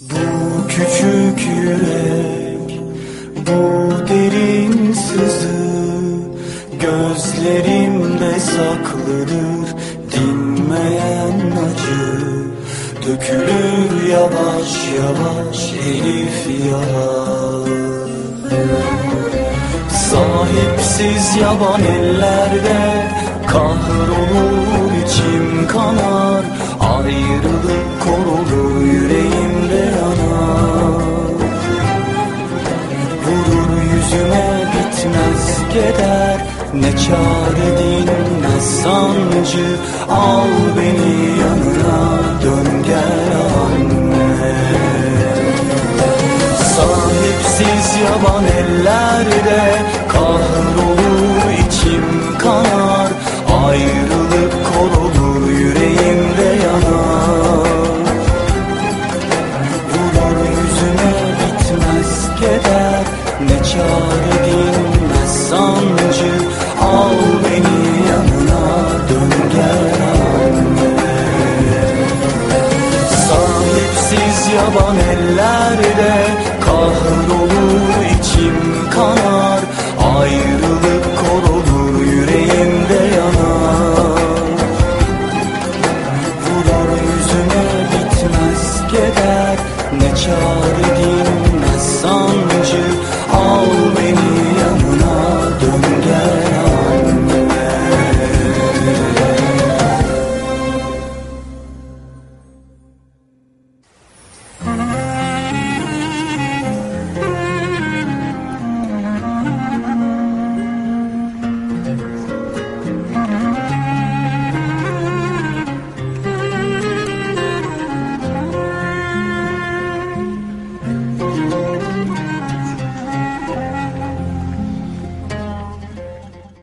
Bu küçük yürek, bu derin sızı Gözlerimde saklıdır dinmeyen acı Dökülür yavaş yavaş elif yara Sahipsiz yaban ellerde kahrolur içim kanar keder Ne çare dinmez sancı. Al beni yanına dön gel anne. Sahipsiz yaban ellerde yaban ellerde Kahrolur içim kanar. Ayrılık kor olur yüreğimde yanar. Vurur yüzüm